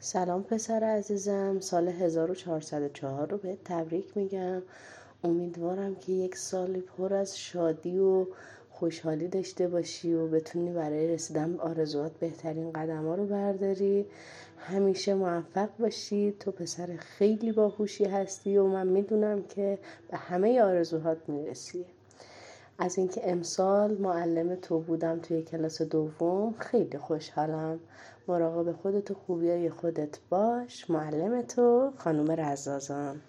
سلام پسر عزیزم سال 1404 رو به تبریک میگم. امیدوارم که یک سالی پر از شادی و خوشحالی داشته باشی و بتونی برای رسیدن به آرزوات بهترین قدم ها رو برداری. همیشه موفق باشی. تو پسر خیلی باهوشی هستی و من می‌دونم که به همه آرزوهات می‌رسی. از اینکه امسال معلم تو بودم توی کلاس دوم خیلی خوشحالم. مراقب خودت و خوبیای خودت باش. معلم تو خانم رزازان